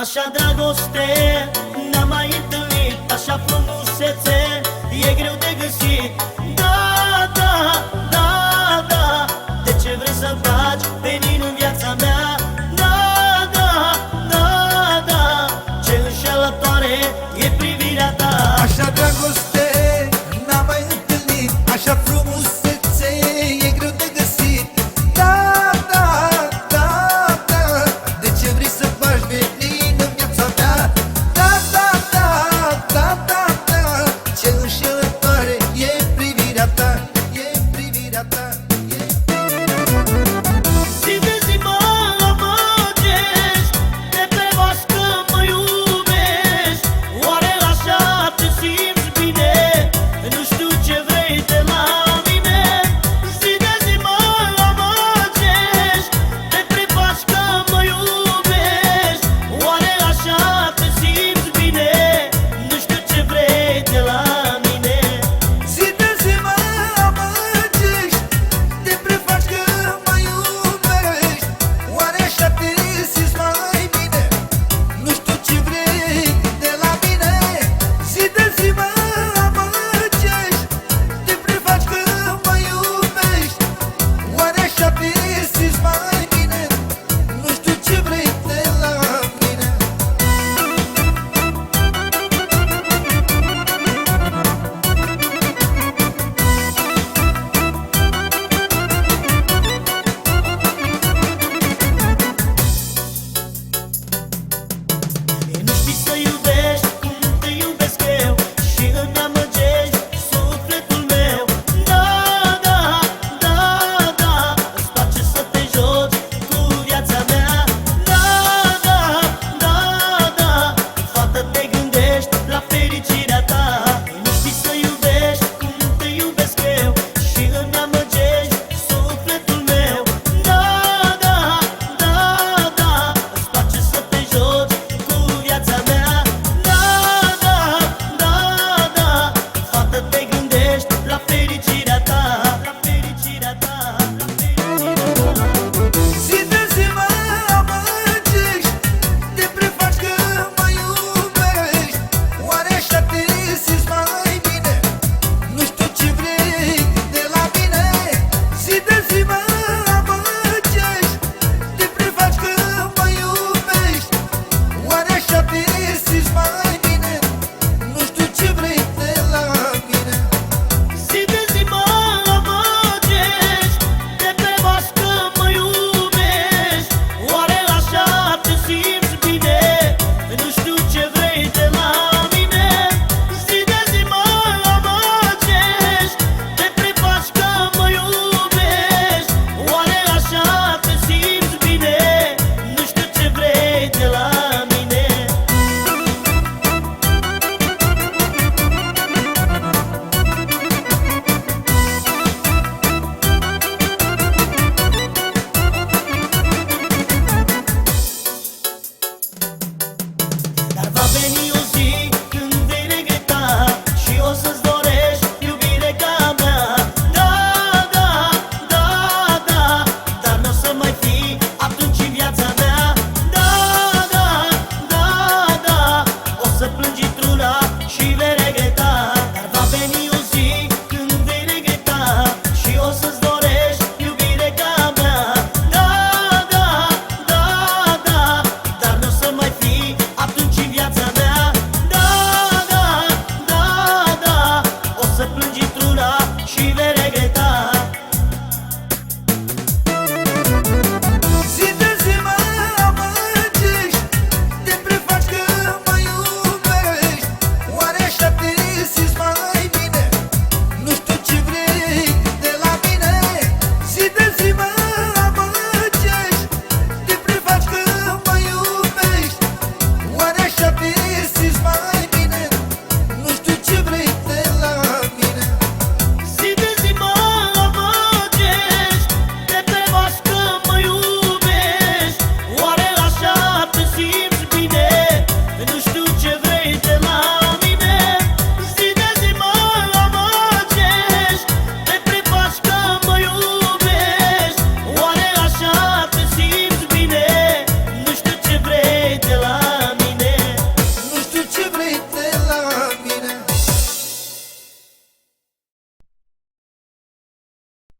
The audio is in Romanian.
Așa dragoste n-am mai întâlnit Așa frumusețe